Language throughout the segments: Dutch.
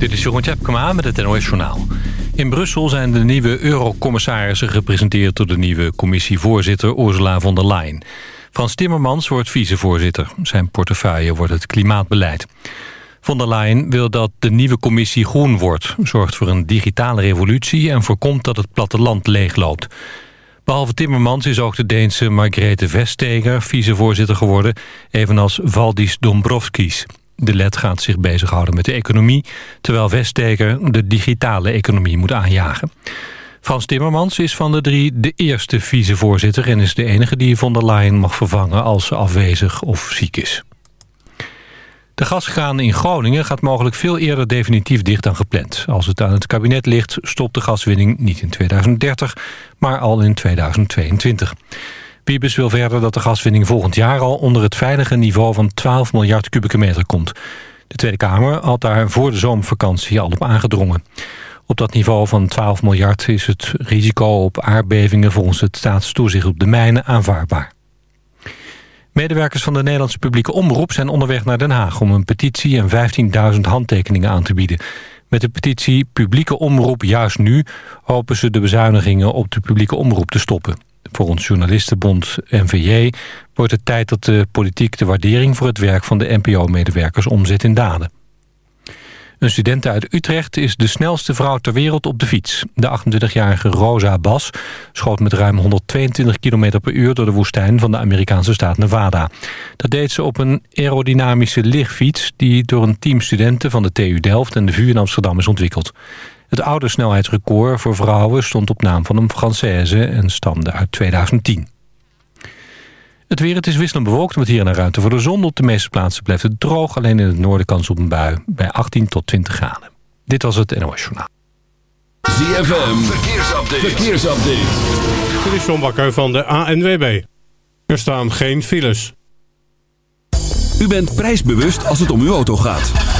Dit is Jeroen Tjepkema met het NOS Journaal. In Brussel zijn de nieuwe eurocommissarissen gepresenteerd... door de nieuwe commissievoorzitter Ursula von der Leyen. Frans Timmermans wordt vicevoorzitter. Zijn portefeuille wordt het klimaatbeleid. Von der Leyen wil dat de nieuwe commissie groen wordt... zorgt voor een digitale revolutie... en voorkomt dat het platteland leegloopt. Behalve Timmermans is ook de Deense Margrethe Vestager vicevoorzitter geworden... evenals Valdis Dombrovskis. De led gaat zich bezighouden met de economie... terwijl Vestager de digitale economie moet aanjagen. Frans Timmermans is van de drie de eerste vicevoorzitter... en is de enige die von der Leyen mag vervangen als ze afwezig of ziek is. De gaskraan in Groningen gaat mogelijk veel eerder definitief dicht dan gepland. Als het aan het kabinet ligt, stopt de gaswinning niet in 2030, maar al in 2022. Wiebes wil verder dat de gaswinning volgend jaar al onder het veilige niveau van 12 miljard kubieke meter komt. De Tweede Kamer had daar voor de zomervakantie al op aangedrongen. Op dat niveau van 12 miljard is het risico op aardbevingen volgens het staatstoezicht op de mijnen aanvaardbaar. Medewerkers van de Nederlandse publieke omroep zijn onderweg naar Den Haag... om een petitie en 15.000 handtekeningen aan te bieden. Met de petitie Publieke Omroep Juist Nu... hopen ze de bezuinigingen op de publieke omroep te stoppen. Volgens journalistenbond NVJ wordt het tijd dat de politiek de waardering... voor het werk van de NPO-medewerkers omzet in daden. Een student uit Utrecht is de snelste vrouw ter wereld op de fiets. De 28-jarige Rosa Bas schoot met ruim 122 km per uur... door de woestijn van de Amerikaanse staat Nevada. Dat deed ze op een aerodynamische lichtfiets... die door een team studenten van de TU Delft en de VU in Amsterdam is ontwikkeld. Het oude snelheidsrecord voor vrouwen stond op naam van een Française... en stamde uit 2010. Het weer, het is wisselend bewolkt met hier en daar ruimte voor de zon. Op de meeste plaatsen blijft het droog. Alleen in het noorden kans op een bui bij 18 tot 20 graden. Dit was het NOS Journaal. ZFM, verkeersupdate. verkeersupdate. Dit is John Bakker van de ANWB. Er staan geen files. U bent prijsbewust als het om uw auto gaat.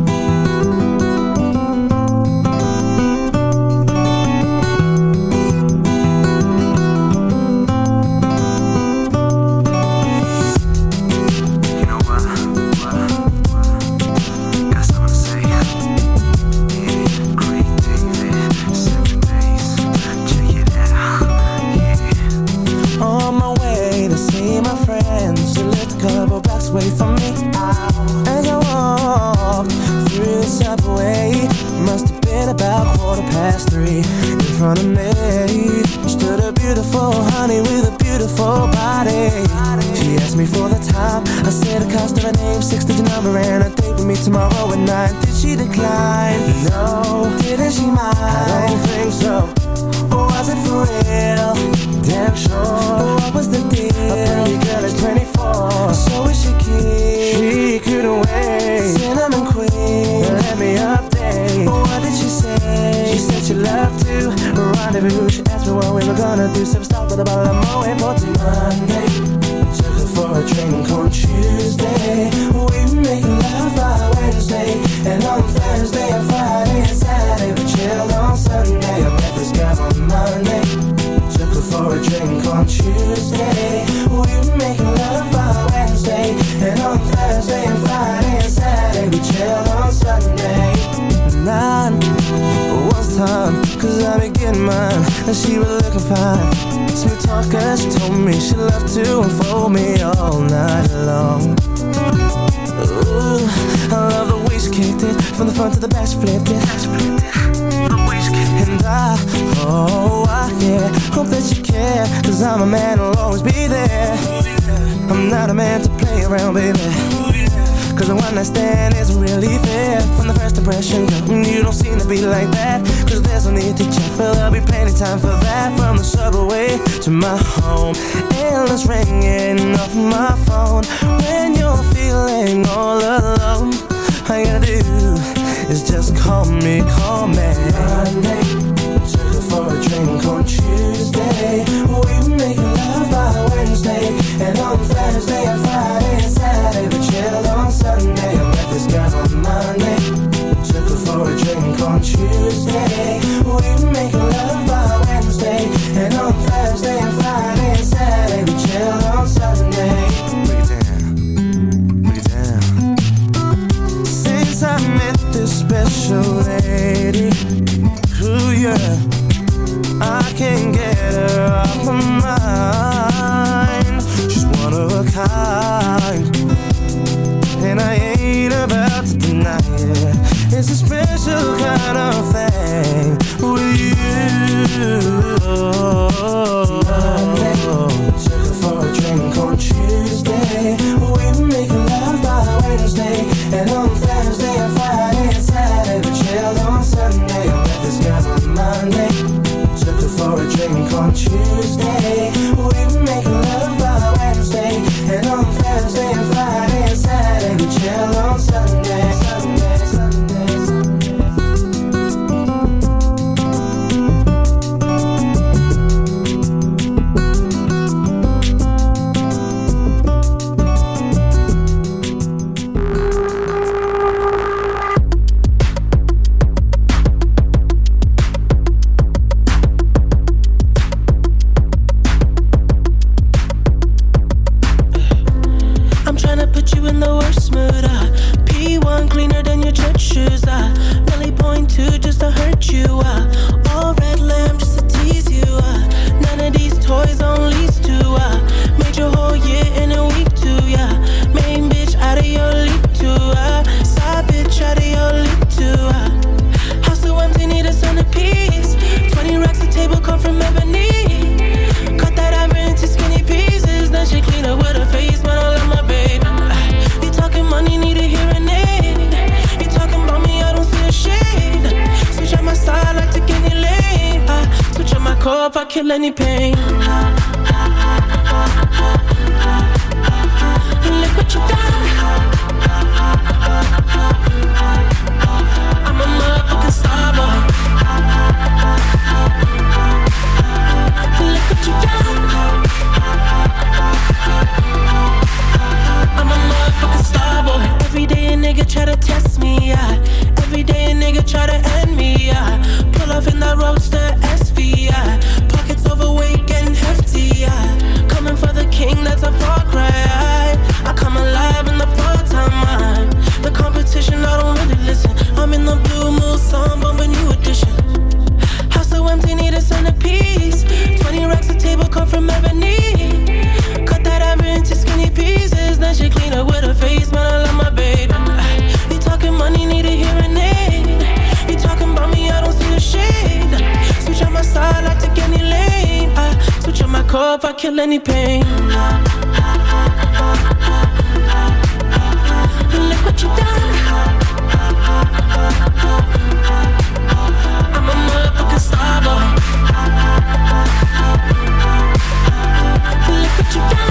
A man to play around, baby. Cause the one night stand isn't really fair. From the first impression, you don't seem to be like that. Cause there's no need to check, but there'll be plenty time for that. From the subway to my home Endless ringing off my phone. When you're feeling all alone All you gotta do is just call me, call me. Monday, took her for a drink on Tuesday. We were making love by Wednesday And on Thursday and Friday and Saturday We chilled on Sunday. I met this girl on Monday. Took her for a drink on Tuesday. We were making love by Wednesday. And on Thursday and Friday and Saturday We chilled on Sunday. Break it down, break it down. Since I met this special lady Ooh yeah I can't get her off of my kind, and I ain't about to deny it. It's a special kind of thing with you. Took her for a drink on Tuesday. We were making love by Wednesday, and on Thursday Friday Saturday on Sunday. This girl on Monday. Took her for a drink on Tuesday. If I kill any pain. Look what you done. I'm a motherfucking star boy. Look what you done.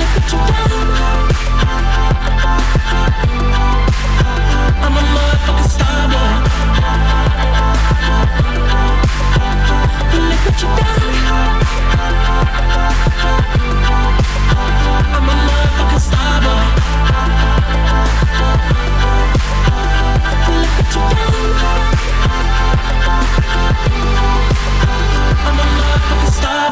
Look what you done.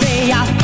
day I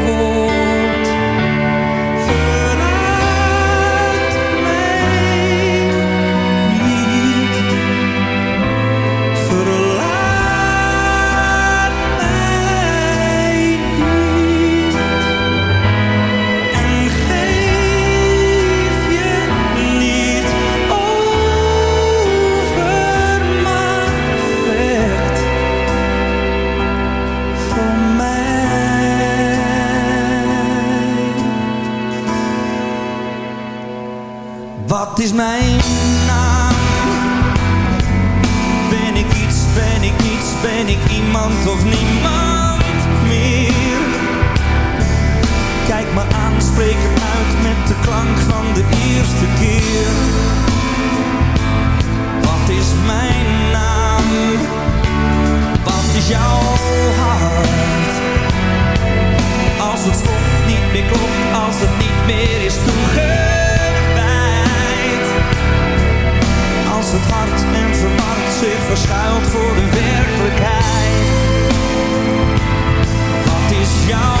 Als het stof niet meer klopt, als het niet meer is toegewijd. Als het hart en verward zich verschuilt voor de werkelijkheid. Wat is jouw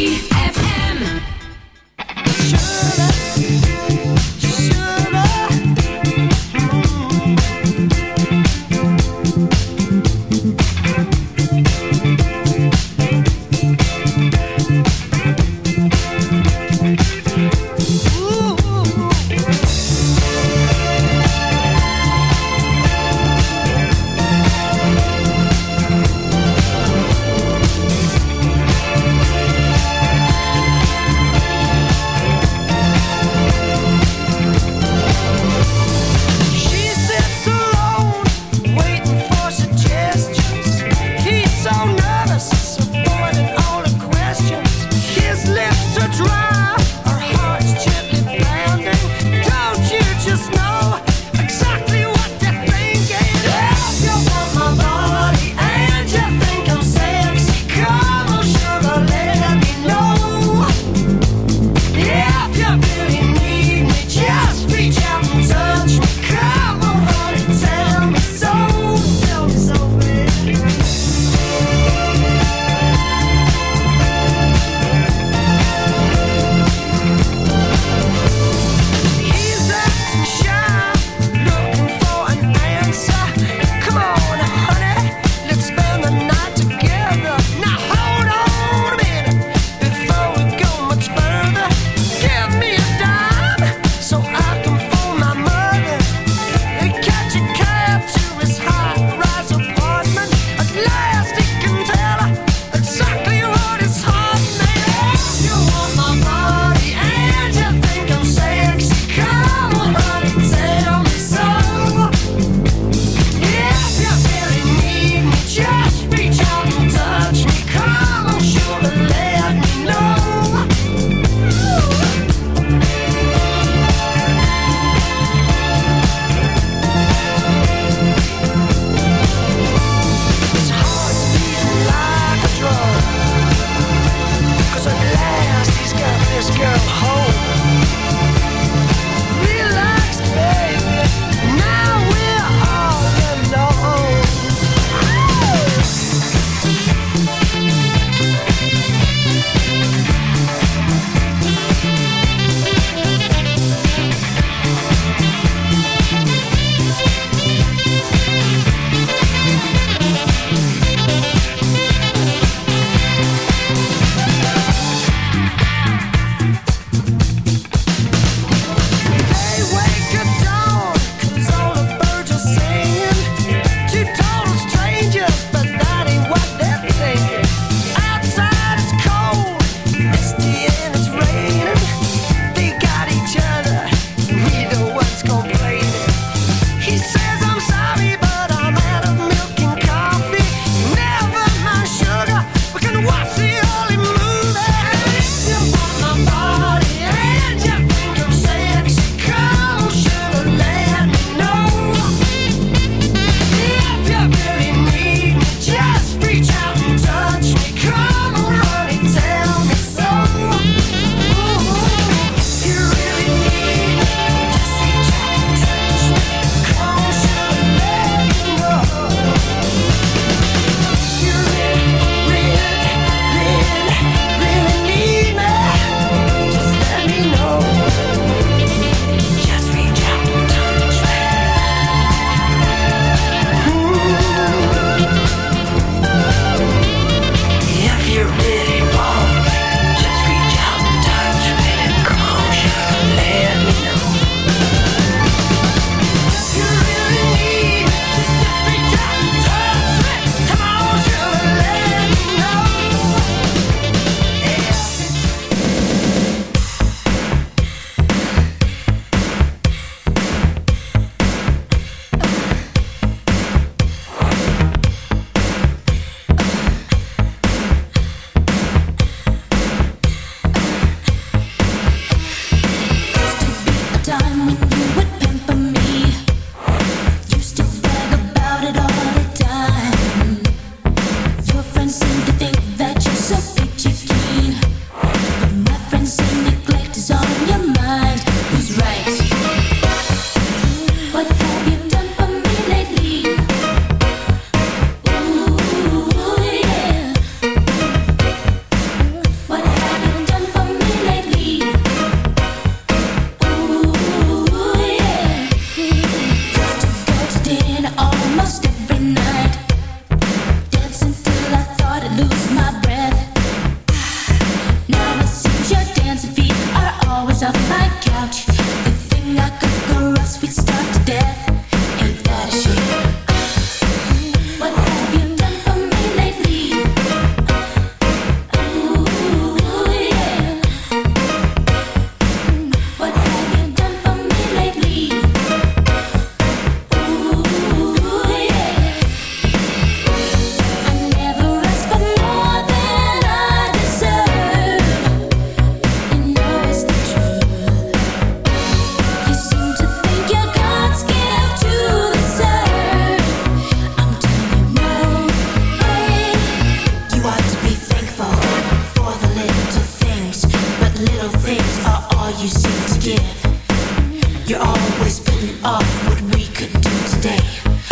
of what we could do today.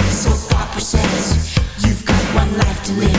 So Papa says, you've got one life to live.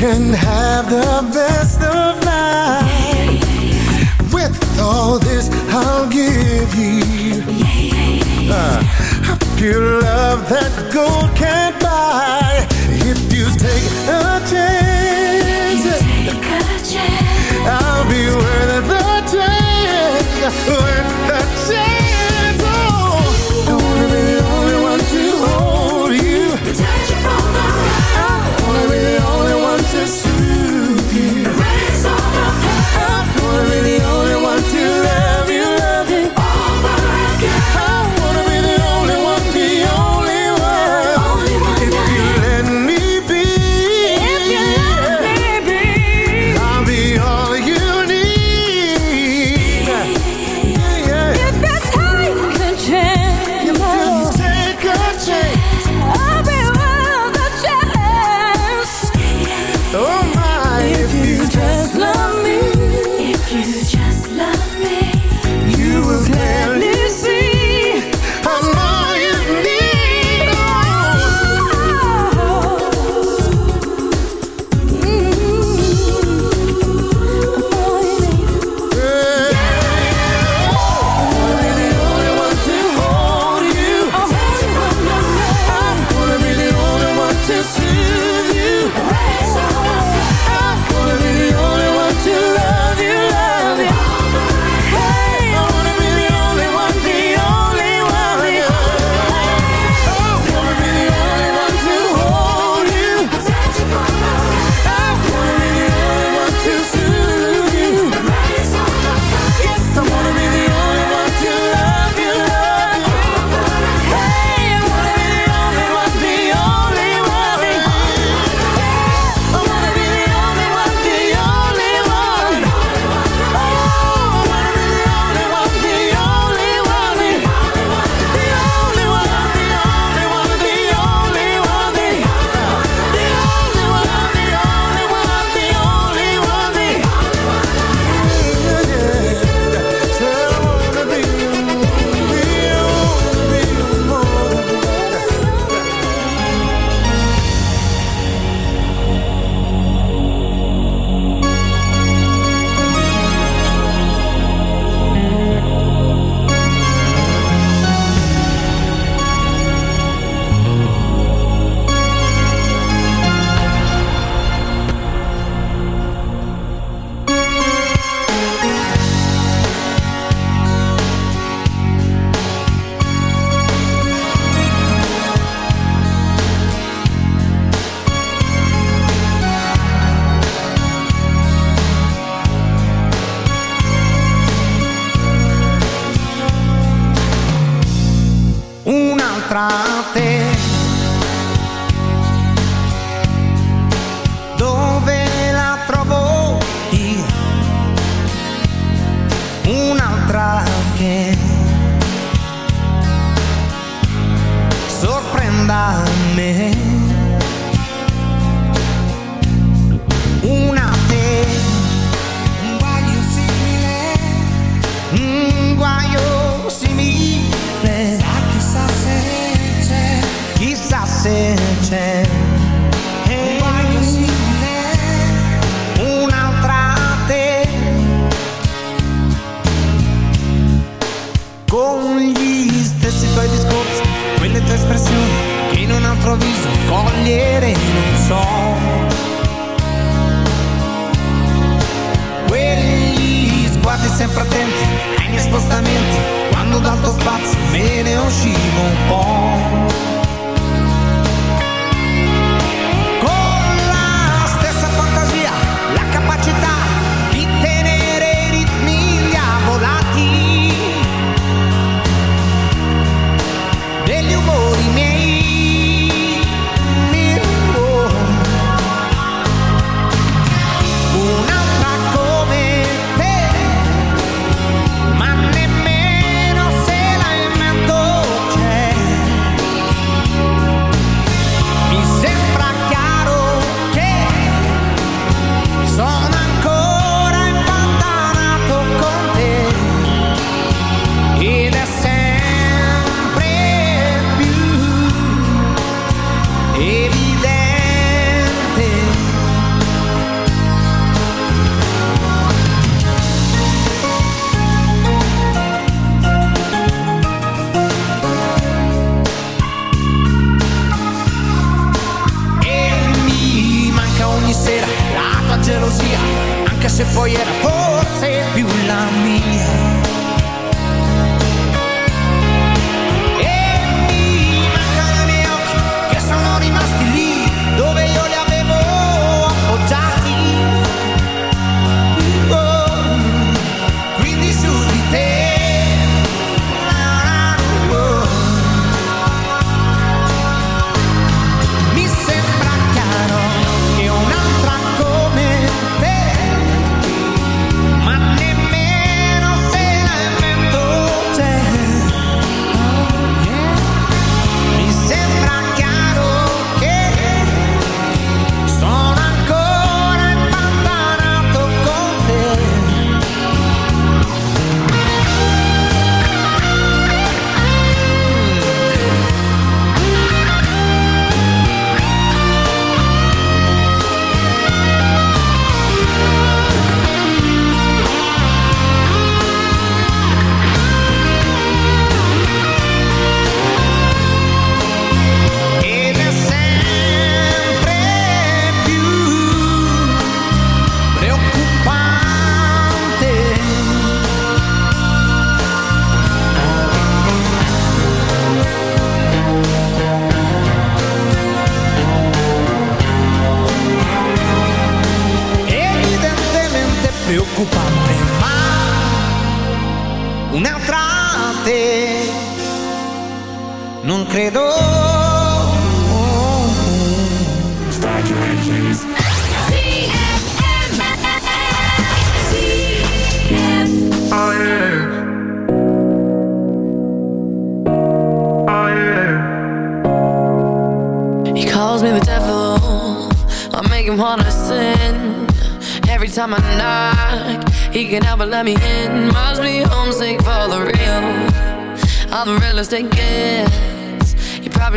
can have the best of life. With all this, I'll give you uh, a pure love that gold can't buy.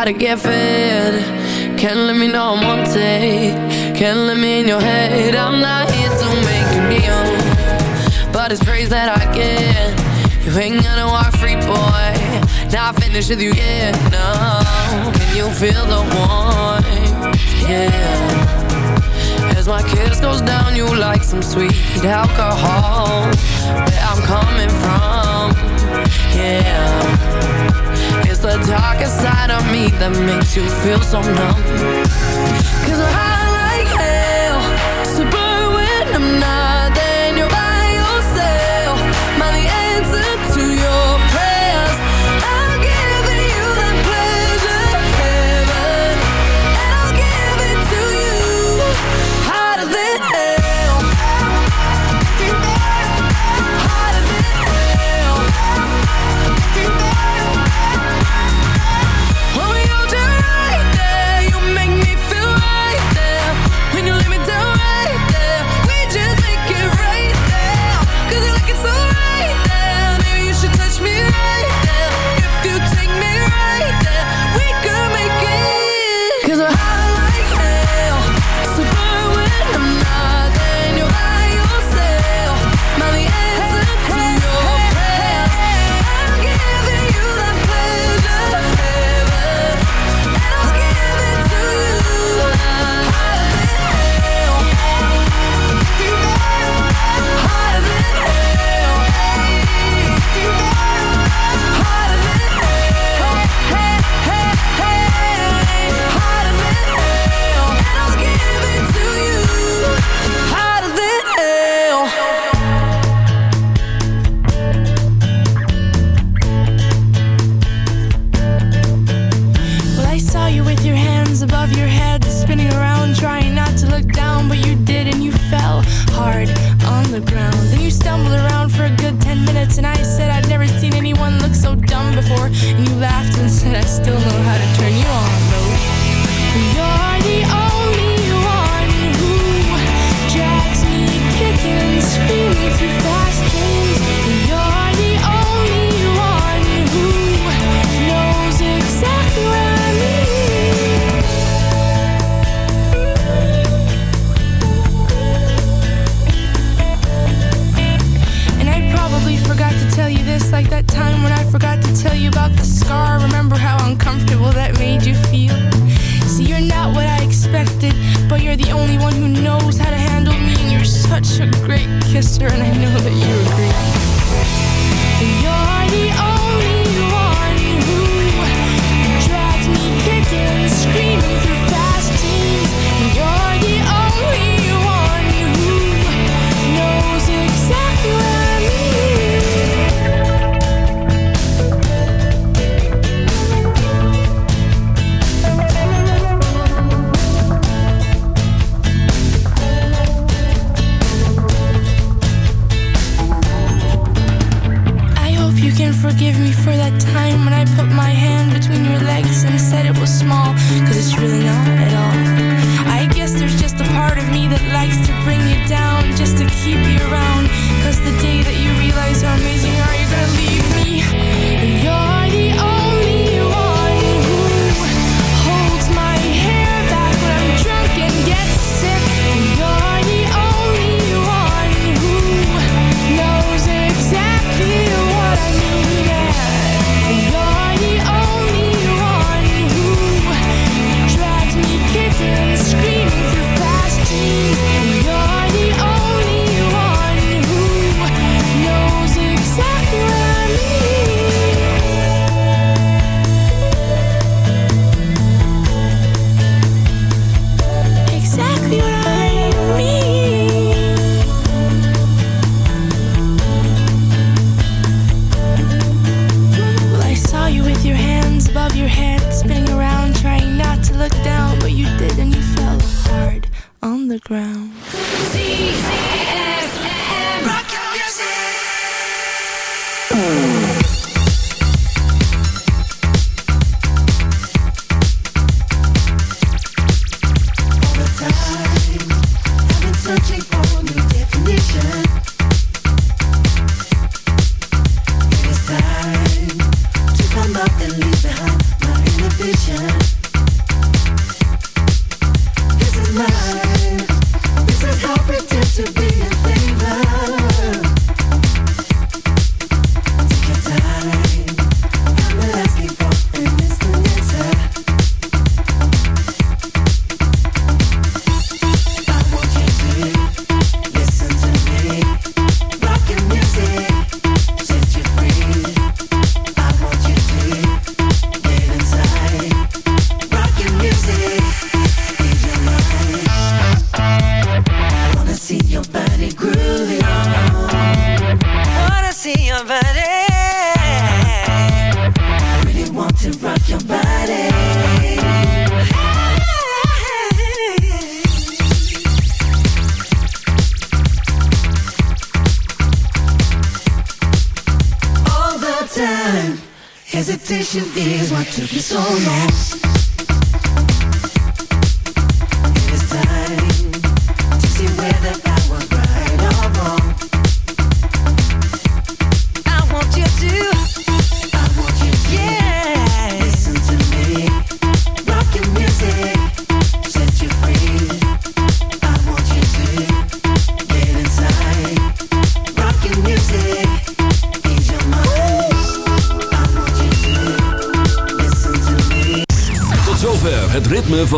gotta get fed. Can't let me know I'm wanted. Can't let me in your head. I'm not here It's praise that I get. You ain't gonna walk free, boy. Not finished with you yet, no. Can you feel the warmth? Yeah. As my kiss goes down, you like some sweet alcohol. Where I'm coming from, yeah. It's the darkest side of me that makes you feel so numb. Cause I